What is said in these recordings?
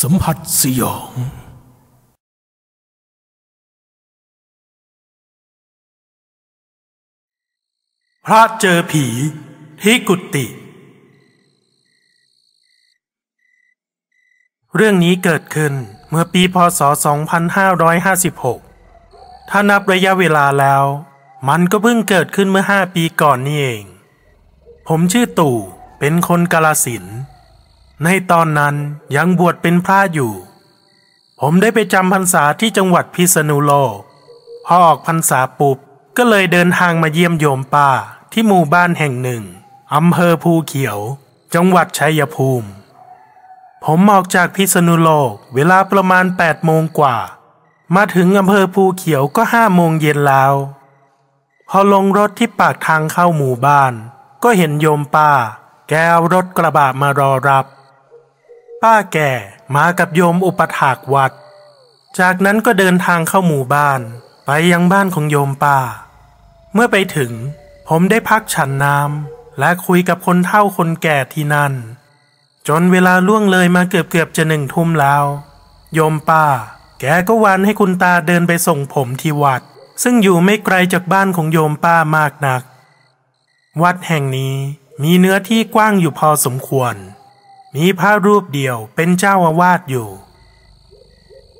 สัมผัสสยอง พระเจอผีที่กุฏิ เรื่องนี้เกิดขึ้นเมื่อปีพศ 2556 ถ้านับระยะเวลาแล้ว มันก็เพิ่งเกิดขึ้นเมื่อห้าปีก่อนนี่เอง ผมชื่อตู่เป็นคนกาลสินธ ในตอนนั้นยังบวชเป็นพระอยู่ ผมได้ไปจำพรรษาที่จังหวัดพิษณุโลก พอออกพรรษาปุบก็เลยเดินทางมาเยี่ยมโยมป้าที่หมู่บ้านแห่งหนึ่งอำเภอภูเขียว จังหวัดชัยภูมิ ผมออกจากพิษณุโลกเวลาประมาณ8โมงกว่า มาถึงอำเภอภูเขียวก็ห้าโมงเย็นแล้ว พอลงรถที่ปากทางเข้าหมู่บ้าน ก็เห็นโยมป้า แกเอารถกระบะมารอรับ ป้าแก่มากับโยมอุปถากวัด จากนั้นก็เดินทางเข้าหมู่บ้าน ไปยังบ้านของโยมป้า เมื่อไปถึง ผมได้พักฉันน้ำและคุยกับคนเฒ่าคนแก่ที่นั่น จนเวลาล่วงเลยมาเกือบเกือบจะหนึ่งทุ่มแล้ว โยมป้า แกก็วันให้คุณตาเดินไปส่งผมที่วัด ซึ่งอยู่ไม่ไกลจากบ้านของโยมป้ามากนัก วัดแห่งนี้มีเนื้อที่กว้างอยู่พอสมควร มีพระรูปเดียวเป็นเจ้าอาวาสอยู่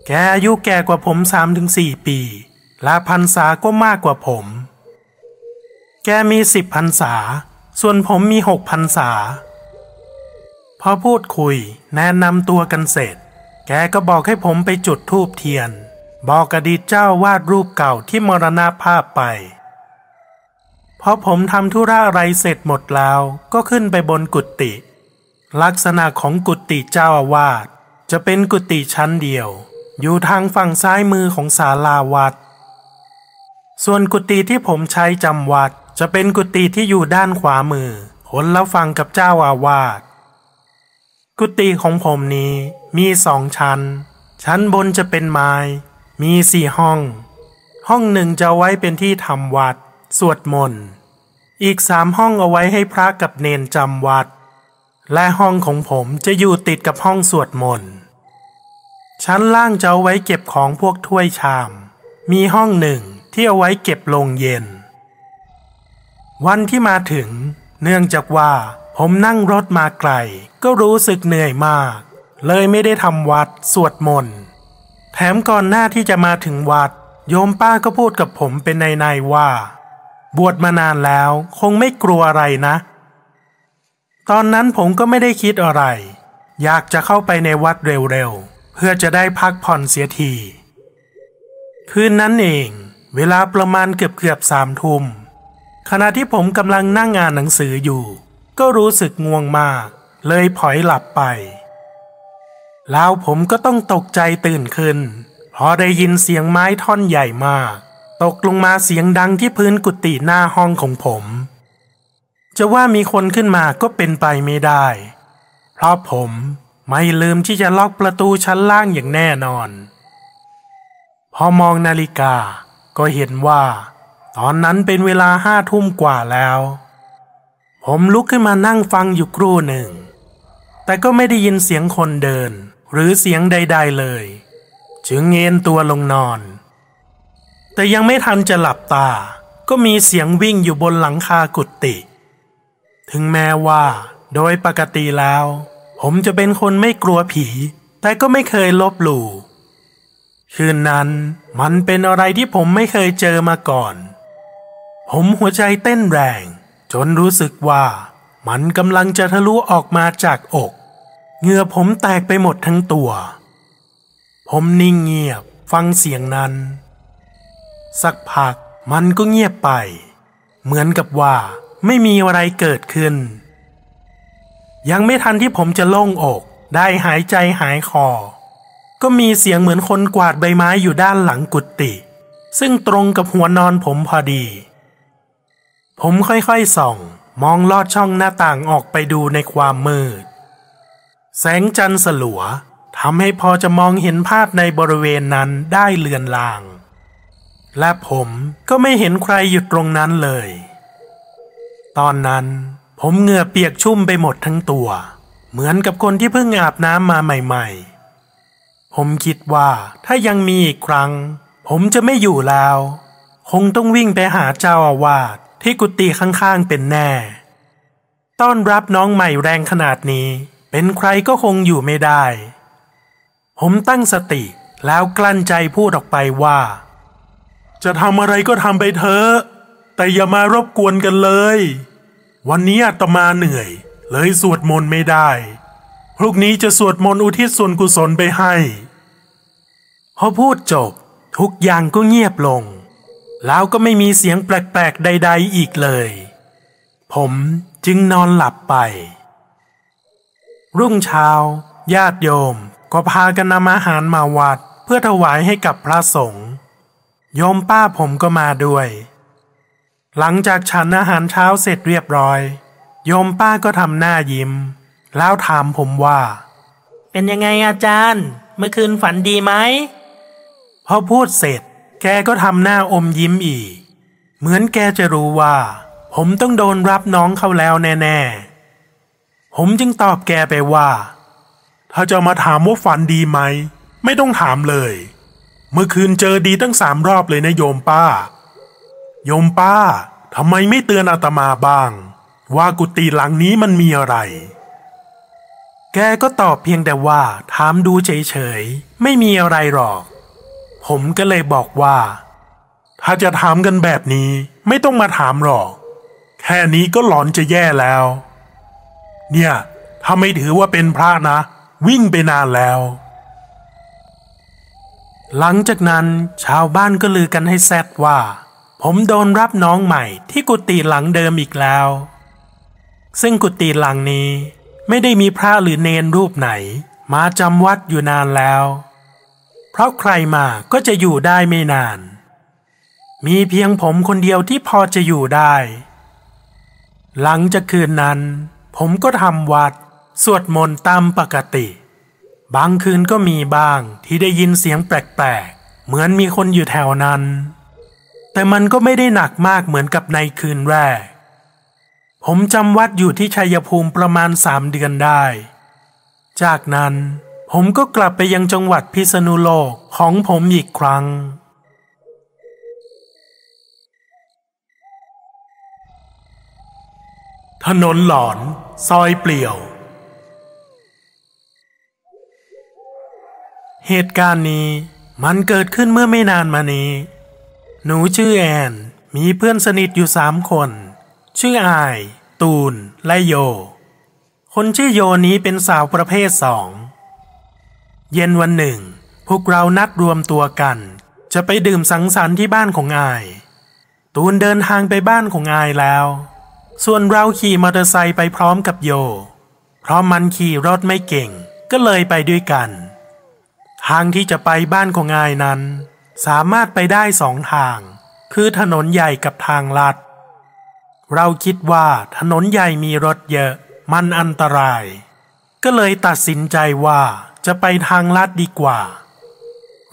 แกอายุแก่กว่าผมสามถึงสี่ปี และพรรษาก็มากกว่าผม แกมีสิบพรรษา ส่วนผมมีหกพรรษา พอพูดคุยแนะนำตัวกันเสร็จ แกก็บอกให้ผมไปจุดธูปเทียน บอกอดีตเจ้าวาดรูปเก่าที่มรณภาพไปพอผมทำธุระอะไรเสร็จหมดแล้วก็ขึ้นไปบนกุฏิ ลักษณะของกุฏิเจ้าอาวาสจะเป็นกุฏิชั้นเดียว อยู่ทางฝั่งซ้ายมือของศาลาวัด ส่วนกุฏิที่ผมใช้จำวัด จะเป็นกุฏิที่อยู่ด้านขวามือคนละฝั่งกับเจ้าอาวาสกุฏิของผมนี้มีสองชั้น ชั้นบนจะเป็นไม้ มีสี่ห้อง ห้องหนึ่งจะไว้เป็นที่ทำวัด สวดมนต์ อีกสามห้องเอาไว้ให้พระกับเนนจำวัด และห้องของผมจะอยู่ติดกับห้องสวดมนต์ ชั้นล่างจะเอาไว้เก็บของพวกถ้วยชาม มีห้องหนึ่งที่เอาไว้เก็บลงเย็น วันที่มาถึง เนื่องจากว่าผมนั่งรถมาไกล ก็รู้สึกเหนื่อยมาก เลยไม่ได้ทำวัดสวดมนต์ แถมก่อนหน้าที่จะมาถึงวัด โยมป้าก็พูดกับผมเป็นในๆว่า บวชมานานแล้วคงไม่กลัวอะไรนะ ตอนนั้นผมก็ไม่ได้คิดอะไร อยากจะเข้าไปในวัดเร็วๆ เพื่อจะได้พักผ่อนเสียที คืนนั้นเอง เวลาประมาณเกือบเกือบๆสามทุ่มขณะที่ผมกำลังนั่งอ่านหนังสืออยู่ ก็รู้สึกง่วงมาก เลยผลอยหลับไป แล้วผมก็ต้องตกใจตื่นขึ้นพราะได้ยินเสียงไม้ท่อนใหญ่มาก ตกลงมาเสียงดังที่พื้นกุฏิหน้าห้องของผม จะว่ามีคนขึ้นมาก็เป็นไปไม่ได้ เพราะผมไม่ลืมที่จะล็อกประตูชั้นล่างอย่างแน่นอน พอมองนาฬิกาก็เห็นว่า ตอนนั้นเป็นเวลาห้าทุ่มกว่าแล้ว ผมลุกขึ้นมานั่งฟังอยู่ครู่หนึ่ง แต่ก็ไม่ได้ยินเสียงคนเดิน หรือเสียงใด ๆเลย จึงเงนตัวลงนอน แต่ยังไม่ทันจะหลับตา ก็มีเสียงวิ่งอยู่บนหลังคากุฏิ ถึงแม้ว่า โดยปกติแล้ว ผมจะเป็นคนไม่กลัวผี แต่ก็ไม่เคยลบหลู่คืนนั้นมันเป็นอะไรที่ผมไม่เคยเจอมาก่อน ผมหัวใจเต้นแรง จนรู้สึกว่ามันกำลังจะทะลุออกมาจากอก เหงื่อผมแตกไปหมดทั้งตัว ผมนิ่งเงียบฟังเสียงนั้น สักพักมันก็เงียบไป เหมือนกับว่า ไม่มีอะไรเกิดขึ้น ยังไม่ทันที่ผมจะโล่งอก ได้หายใจหายคอ ก็มีเสียงเหมือนคนกวาดใบไม้อยู่ด้านหลังกุฏิซึ่งตรงกับหัวนอนผมพอดี ผมค่อยๆส่อง มองลอดช่องหน้าต่างออกไปดูในความมืด แสงจันทร์สลัวทำให้พอจะมองเห็นภาพในบริเวณนั้นได้เลือนลาง และผมก็ไม่เห็นใครอยู่ตรงนั้นเลย ตอนนั้นผมเหงื่อเปียกชุ่มไปหมดทั้งตัว เหมือนกับคนที่เพิ่งอาบน้ำมาใหม่ๆ ผมคิดว่าถ้ายังมีอีกครั้ง ผมจะไม่อยู่แล้ว คงต้องวิ่งไปหาเจ้าอาวาสที่กุฏิข้างๆเป็นแน่ ต้อนรับน้องใหม่แรงขนาดนี้ เป็นใครก็คงอยู่ไม่ได้ ผมตั้งสติแล้วกลั้นใจพูดออกไปว่า จะทำอะไรก็ทำไปเถอะ แต่อย่ามารบกวนกันเลย วันนี้อาตมาเหนื่อย เลยสวดมนต์ไม่ได้ พรุ่งนี้จะสวดมนต์อุทิศส่วนกุศลไปให้พอพูดจบ ทุกอย่างก็เงียบลง แล้วก็ไม่มีเสียงแปลกๆ ใด ๆ อีกเลย ผมจึงนอนหลับไป รุ่งเช้า ญาติโยมก็พากันนำอาหารมาวัด เพื่อถวายให้กับพระสงฆ์โยมป้าผมก็มาด้วย หลังจากฉันอาหารเช้าเสร็จเรียบร้อย โยมป้าก็ทำหน้ายิ้ม แล้วถามผมว่า เป็นยังไงอาจารย์ เมื่อคืนฝันดีไหมพอพูดเสร็จ แกก็ทำหน้าอมยิ้มอีก เหมือนแกจะรู้ว่า ผมต้องโดนรับน้องเขาแล้วแน่ๆ ผมจึงตอบแกไปว่า ถ้าจะมาถามว่าฝันดีไหม ไม่ต้องถามเลย เมื่อคืนเจอดีตั้งสามรอบเลยนะโยมป้า โยมป้าทำไมไม่เตือนอาตมาบ้าง ว่ากุฏิหลังนี้มันมีอะไร แกก็ตอบเพียงแต่ว่าถามดูเฉยๆ ไม่มีอะไรหรอก ผมก็เลยบอกว่า ถ้าจะถามกันแบบนี้ไม่ต้องมาถามหรอก แค่นี้ก็หลอนจะแย่แล้ว เนี่ยถ้าไม่ถือว่าเป็นพระนะ วิ่งไปนานแล้ว หลังจากนั้นชาวบ้านก็ลือกันให้แซดว่า ผมโดนรับน้องใหม่ที่กุฏิหลังเดิมอีกแล้ว ซึ่งกุฏิหลังนี้ไม่ได้มีพระหรือเนนรูปไหน มาจำวัดอยู่นานแล้ว เพราะใครมาก็จะอยู่ได้ไม่นาน มีเพียงผมคนเดียวที่พอจะอยู่ได้ หลังจากคืนนั้น ผมก็ทำวัด สวดมนต์ตามปกติ บางคืนก็มีบ้างที่ได้ยินเสียงแปลกๆ เหมือนมีคนอยู่แถวนั้น แต่มันก็ไม่ได้หนักมากเหมือนกับในคืนแรก ผมจำวัดอยู่ที่ชัยภูมิประมาณสามเดือนได้ จากนั้นผมก็กลับไปยังจังหวัดพิษณุโลกของผมอีกครั้ง ถนนหลอน ซอยเปลี่ยว เหตุการณ์นี้มันเกิดขึ้นเมื่อไม่นานมานี้ หนูชื่อแอน มีเพื่อนสนิทอยู่สามคน ชื่ออาย ตูน และโย คนชื่อโยนี้เป็นสาวประเภทสอง เย็นวันหนึ่ง พวกเรานัดรวมตัวกัน จะไปดื่มสังสรรค์ที่บ้านของอาย ตูนเดินทางไปบ้านของอายแล้ว ส่วนเราขี่มอเตอร์ไซค์ไปพร้อมกับโย เพราะมันขี่รถไม่เก่ง ก็เลยไปด้วยกัน ทางที่จะไปบ้านของอายนั้น สามารถไปได้สองทาง คือถนนใหญ่กับทางลัด เราคิดว่าถนนใหญ่มีรถเยอะ มันอันตราย ก็เลยตัดสินใจว่าจะไปทางลัดดีกว่า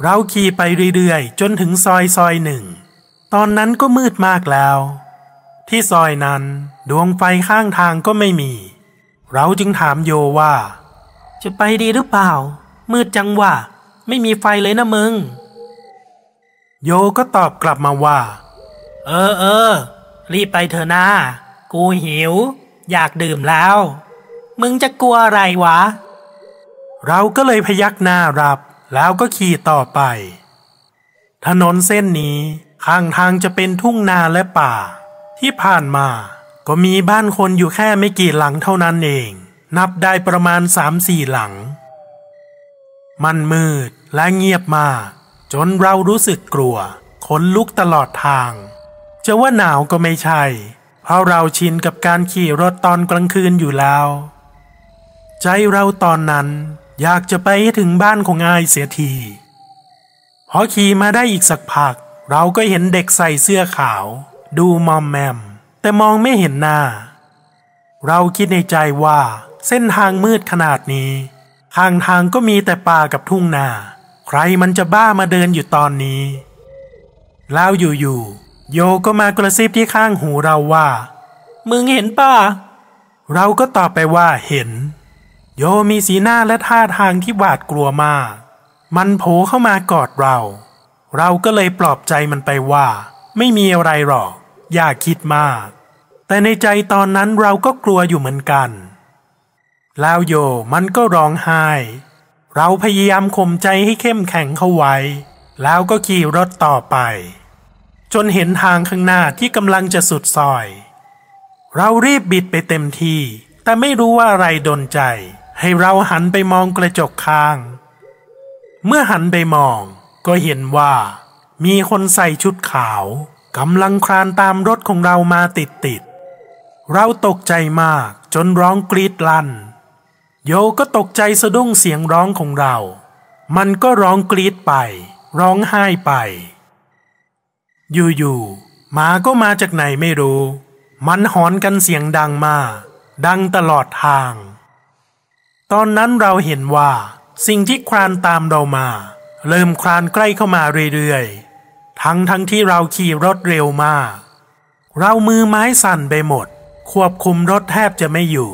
เราขี่ไปเรื่อยๆ จนถึงซอยซอยหนึ่ง ตอนนั้นก็มืดมากแล้ว ที่ซอยนั้นดวงไฟข้างทางก็ไม่มี เราจึงถามโยว่า จะไปดีหรือเปล่า มืดจังว่ะไม่มีไฟเลยนะมึง โยก็ตอบกลับมาว่า เออเออ รีบไปเถอะนะกูหิว อยากดื่มแล้ว มึงจะกลัวอะไรวะ เราก็เลยพยักหน้ารับ แล้วก็ขี่ต่อไป ถนนเส้นนี้ข้างทางจะเป็นทุ่งนาและป่า ที่ผ่านมา ก็มีบ้านคนอยู่แค่ไม่กี่หลังเท่านั้นเอง นับได้ประมาณสามสี่หลัง มันมืดและเงียบมาก จนเรารู้สึกกลัวขนลุกตลอดทาง จะว่าหนาวก็ไม่ใช่ เพราะเราชินกับการขี่รถตอนกลางคืนอยู่แล้ว ใจเราตอนนั้นอยากจะไปให้ถึงบ้านของอายเสียทีพอขี่มาได้อีกสักพัก เราก็เห็นเด็กใส่เสื้อขาว ดูมอมแมม แต่มองไม่เห็นหน้า เราคิดในใจว่าเส้นทางมืดขนาดนี้ข้างทางก็มีแต่ป่ากับทุ่งนา ใครมันจะบ้ามาเดินอยู่ตอนนี้ แล้วอยู่ๆโยก็มากระซิบที่ข้างหูเราว่า มึงเห็นป่ะ เราก็ตอบไปว่าเห็น โยมีสีหน้าและท่าทางที่หวาดกลัวมาก มันโผล่เข้ามากอดเรา เราก็เลยปลอบใจมันไปว่า ไม่มีอะไรหรอก อย่าคิดมาก แต่ในใจตอนนั้นเราก็กลัวอยู่เหมือนกัน แล้วโยมันก็ร้องไห้ เราพยายามข่มใจให้เข้มแข็งเข้าไว้ แล้วก็ขี่รถต่อไป จนเห็นทางข้างหน้าที่กำลังจะสุดซอย เรารีบบิดไปเต็มที่ แต่ไม่รู้ว่าอะไรดนใจ ให้เราหันไปมองกระจกข้าง เมื่อหันไปมอง ก็เห็นว่า มีคนใส่ชุดขาวกำลังคลานตามรถของเรามาติดติดๆเราตกใจมากจนร้องกรีดลั่น โยก็ตกใจสะดุ้งเสียงร้องของเรา มันก็ร้องกรีดไป ร้องไห้ไป อยู่ๆหมาก็มาจากไหนไม่รู้ มันหอนกันเสียงดังมากดังตลอดทาง ตอนนั้นเราเห็นว่า สิ่งที่คลานตามเรามา เริ่มคลานใกล้เข้ามาเรื่อยๆ ทั้งทั้งที่เราขี่รถเร็วมาก เรามือไม้สั่นไปหมด ควบคุมรถแทบจะไม่อยู่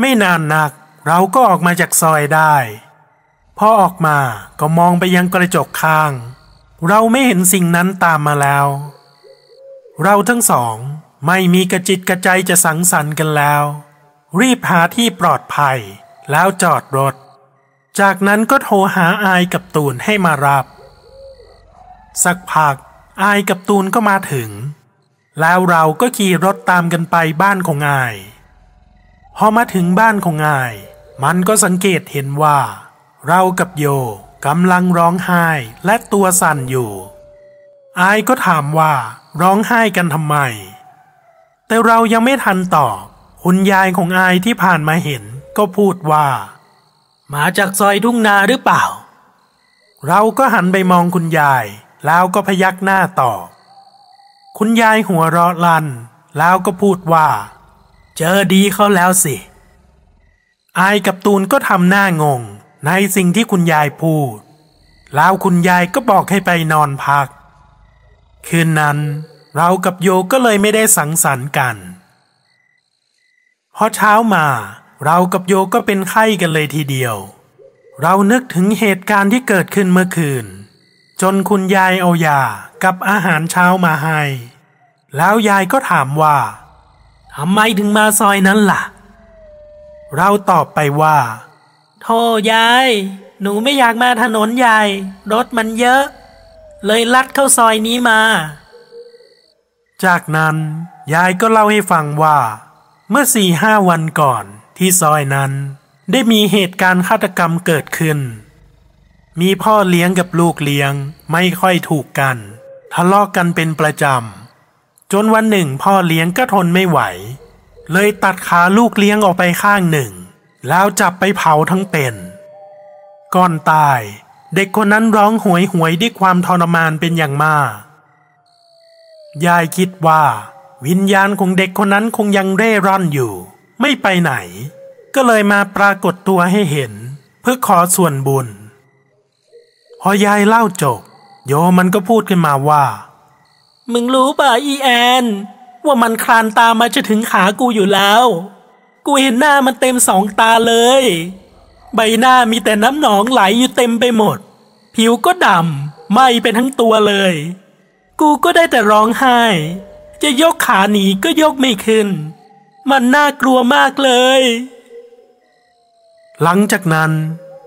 ไม่นานนักเราก็ออกมาจากซอยได้ พอออกมาก็มองไปยังกระจกข้าง เราไม่เห็นสิ่งนั้นตามมาแล้ว เราทั้งสองไม่มีกระจิตกระใจจะสังสรรค์กันแล้ว รีบหาที่ปลอดภัยแล้วจอดรถ จากนั้นก็โทรหาอายกับตูนให้มารับ สักพักอายกับตูนก็มาถึง แล้วเราก็ขี่รถตามกันไปบ้านของอาย พอมาถึงบ้านของอาย มันก็สังเกตเห็นว่า เรากับโยกำลังร้องไห้และตัวสั่นอยู่ อายก็ถามว่าร้องไห้กันทำไม แต่เรายังไม่ทันตอบคุณยายของอายที่ผ่านมาเห็นก็พูดว่า มาจากซอยทุ่งนาหรือเปล่า เราก็หันไปมองคุณยาย แล้วก็พยักหน้าตอบ คุณยายหัวเราะลัน แล้วก็พูดว่า เจอดีเขาแล้วสิ อายกับตูนก็ทำหน้างง ในสิ่งที่คุณยายพูด แล้วคุณยายก็บอกให้ไปนอนพัก คืนนั้นเรากับโยก็เลยไม่ได้สังสรรค์กัน พอเช้ามาเรากับโยก็เป็นไข้กันเลยทีเดียว เรานึกถึงเหตุการณ์ที่เกิดขึ้นเมื่อคืน จนคุณยายเอายากับอาหารเช้ามาให้ แล้วยายก็ถามว่า ทำไมถึงมาซอยนั้นล่ะ เราตอบไปว่าโธ่ยาย หนูไม่อยากมาถนนใหญ่ รถมันเยอะ เลยลัดเข้าซอยนี้มา จากนั้นยายก็เล่าให้ฟังว่า เมื่อสี่ห้าวันก่อนที่ซอยนั้น ได้มีเหตุการณ์ฆาตกรรมเกิดขึ้น มีพ่อเลี้ยงกับลูกเลี้ยงไม่ค่อยถูกกัน ทะเลาะกกันเป็นประจำ จนวันหนึ่งพ่อเลี้ยงก็ทนไม่ไหว เลยตัดขาลูกเลี้ยงออกไปข้างหนึ่ง แล้วจับไปเผาทั้งเป็นก่อนตาย เด็กคนนั้นร้องหวยหวยด้วยความทรมานเป็นอย่างมาก ยายคิดว่า วิญญาณของเด็กคนนั้นคงยังเร่ร่อนอยู่ ไม่ไปไหน ก็เลยมาปรากฏตัวให้เห็น เพื่อขอส่วนบุญ พอยายเล่าจบ โยมันก็พูดขึ้นมาว่า มึงรู้ป่ะอีแอน ว่ามันคลานตามมาจะถึงขากูอยู่แล้ว กูเห็นหน้ามันเต็มสองตาเลย ใบหน้ามีแต่น้ำหนองไหลอยู่เต็มไปหมด ผิวก็ดำไหม้ไปทั้งตัวเลย กูก็ได้แต่ร้องไห้ จะยกขาหนีก็ยกไม่ขึ้น มันน่ากลัวมากเลย หลังจากนั้น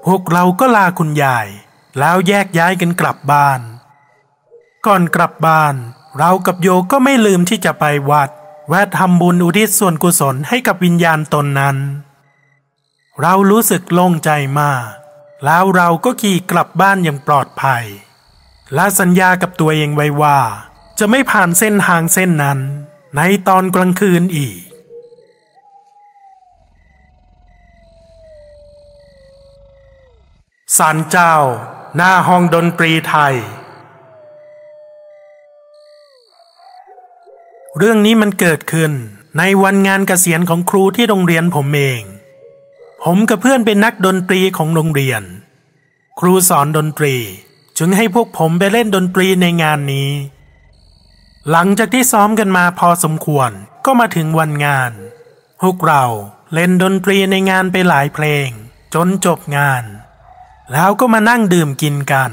พวกเราก็ลาคุณยาย แล้วแยกย้ายกันกลับบ้าน ก่อนกลับบ้าน เรากับโยก็ไม่ลืมที่จะไปวัดแวะทำบุญอุทิศส่วนกุศลให้กับวิญญาณตนนั้น เรารู้สึกโล่งใจมาก แล้วเราก็ขี่กลับบ้านอย่างปลอดภัย และสัญญากับตัวเองไว้ว่า จะไม่ผ่านเส้นทางเส้นนั้น ในตอนกลางคืนอีกศาลเจ้า หน้าห้องดนตรีไทย เรื่องนี้มันเกิดขึ้นในวันงานเกษียณของครูที่โรงเรียนผมเอง ผมกับเพื่อนเป็นนักดนตรีของโรงเรียน ครูสอนดนตรี จึงให้พวกผมไปเล่นดนตรีในงานนี้ หลังจากที่ซ้อมกันมาพอสมควรก็มาถึงวันงาน พวกเราเล่นดนตรีในงานไปหลายเพลง จนจบงาน แล้วก็มานั่งดื่มกินกัน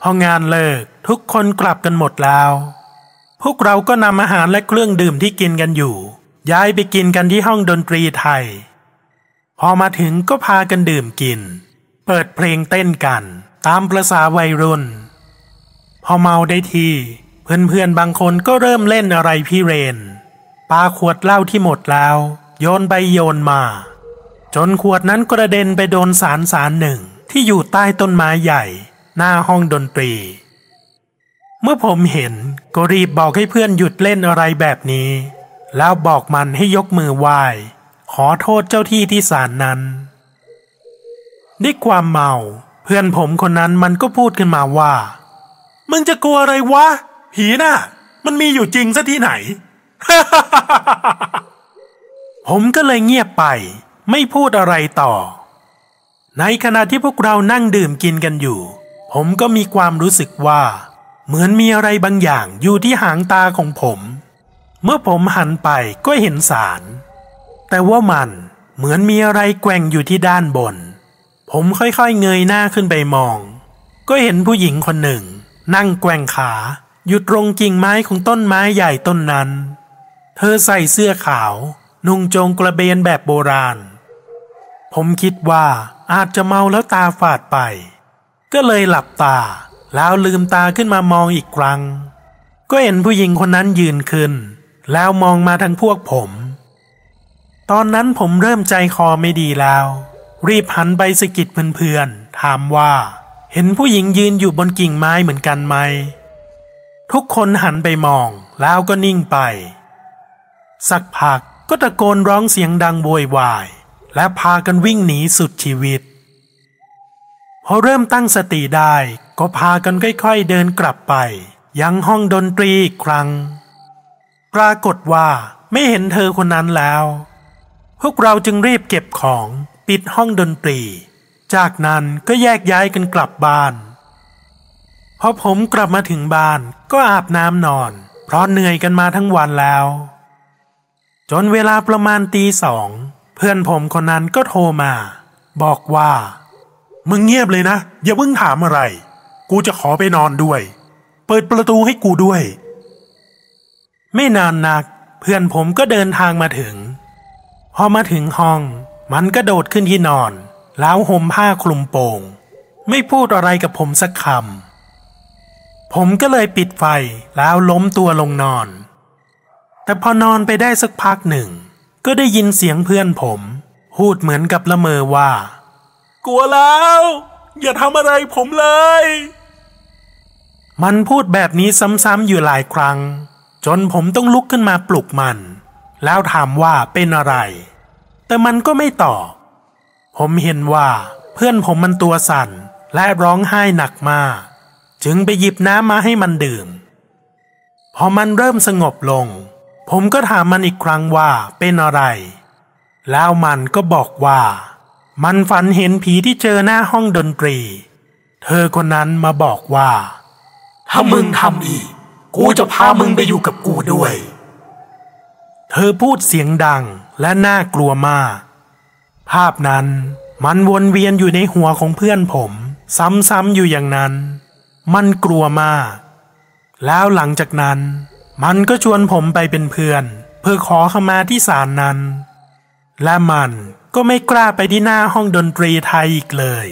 พองานเลิกทุกคนกลับกันหมดแล้ว พวกเราก็นำอาหารและเครื่องดื่มที่กินกันอยู่ ย้ายไปกินกันที่ห้องดนตรีไทย พอมาถึงก็พากันดื่มกิน เปิดเพลงเต้นกัน ตามประษาวัยรุ่น พอเมาได้ทีเพื่อนๆบางคนก็เริ่มเล่นอะไรพี่เรนปาขวดเหล้าที่หมดแล้ว โยนไปโยนมา จนขวดนั้นกระเด็นไปโดนสารสารหนึ่งที่อยู่ใต้ต้นไม้ใหญ่ หน้าห้องดนตรี เมื่อผมเห็นก็รีบบอกให้เพื่อนหยุดเล่นอะไรแบบนี้ แล้วบอกมันให้ยกมือไหว้ขอโทษเจ้าที่ที่ศาลนั้นด้วยความเมาเพื่อนผมคนนั้นมันก็พูดขึ้นมาว่า มึงจะกลัวอะไรวะ ผีน่ะ มันมีอยู่จริงซะที่ไหน ผมก็เลยเงียบไป ไม่พูดอะไรต่อ ในขณะที่พวกเรานั่งดื่มกินกันอยู่ ผมก็มีความรู้สึกว่า เหมือนมีอะไรบางอย่างอยู่ที่หางตาของผม เมื่อผมหันไปก็เห็นสาร แต่ว่ามันเหมือนมีอะไรแกว่งอยู่ที่ด้านบน ผมค่อยๆเงยหน้าขึ้นไปมอง ก็เห็นผู้หญิงคนหนึ่ง นั่งแกว่งขาอยู่ตรงกิ่งไม้ของต้นไม้ใหญ่ต้นนั้น เธอใส่เสื้อขาว นุ่งโจงกระเบนแบบโบราณ ผมคิดว่าอาจจะเมาแล้วตาฝาดไป ก็เลยหลับตา แล้วลืมตาขึ้นมามองอีกครั้ง ก็เห็นผู้หญิงคนนั้นยืนขึ้น แล้วมองมาทางพวกผม ตอนนั้นผมเริ่มใจคอไม่ดีแล้ว รีบหันไปสกิดเพื่อนๆถามว่า เห็นผู้หญิงยืนอยู่บนกิ่งไม้เหมือนกันไหม ทุกคนหันไปมองแล้วก็นิ่งไป สักพักก็ตะโกนร้องเสียงดังโวยวาย และพากันวิ่งหนีสุดชีวิต พอเริ่มตั้งสติได้ ก็พากันค่อยๆเดินกลับไป ยังห้องดนตรีอีกครั้ง ปรากฏว่าไม่เห็นเธอคนนั้นแล้ว พวกเราจึงรีบเก็บของปิดห้องดนตรี จากนั้นก็แยกย้ายกันกลับบ้านพอผมกลับมาถึงบ้านก็อาบน้ำนอน เพราะเหนื่อยกันมาทั้งวันแล้ว จนเวลาประมาณตีสอง เพื่อนผมคนนั้นก็โทรมา บอกว่า มึงเงียบเลยนะ อย่าเพิ่งถามอะไร กูจะขอไปนอนด้วย เปิดประตูให้กูด้วย ไม่นานนัก เพื่อนผมก็เดินทางมาถึง พอมาถึงห้อง มันก็โดดขึ้นที่นอน แล้วห่มผ้าคลุมโปง ไม่พูดอะไรกับผมสักคำ ผมก็เลยปิดไฟแล้วล้มตัวลงนอน แต่พอนอนไปได้สักพักหนึ่ง ก็ได้ยินเสียงเพื่อนผม พูดเหมือนกับละเมอว่า กลัวแล้วอย่าทำอะไรผมเลย มันพูดแบบนี้ซ้ำๆอยู่หลายครั้ง จนผมต้องลุกขึ้นมาปลุกมัน แล้วถามว่าเป็นอะไร แต่มันก็ไม่ตอบ ผมเห็นว่าเพื่อนผมมันตัวสั่นและร้องไห้หนักมาก จึงไปหยิบน้ำมาให้มันดื่ม พอมันเริ่มสงบลง ผมก็ถามมันอีกครั้งว่าเป็นอะไร แล้วมันก็บอกว่า มันฝันเห็นผีที่เจอหน้าห้องดนตรี เธอคนนั้นมาบอกว่า ถ้ามึงทำอีก กูจะพามึงไปอยู่กับกูด้วย เธอพูดเสียงดังและน่ากลัวมาก ภาพนั้นมันวนเวียนอยู่ในหัวของเพื่อนผม ซ้ำๆอยู่อย่างนั้น มันกลัวมาก แล้วหลังจากนั้น มันก็ชวนผมไปเป็นเพื่อน เพื่อขอขมาที่ศาลนั้น และมันก็ไม่กล้าไปที่หน้าห้องดนตรีไทยอีกเลย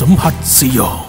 สัมผัสสยอง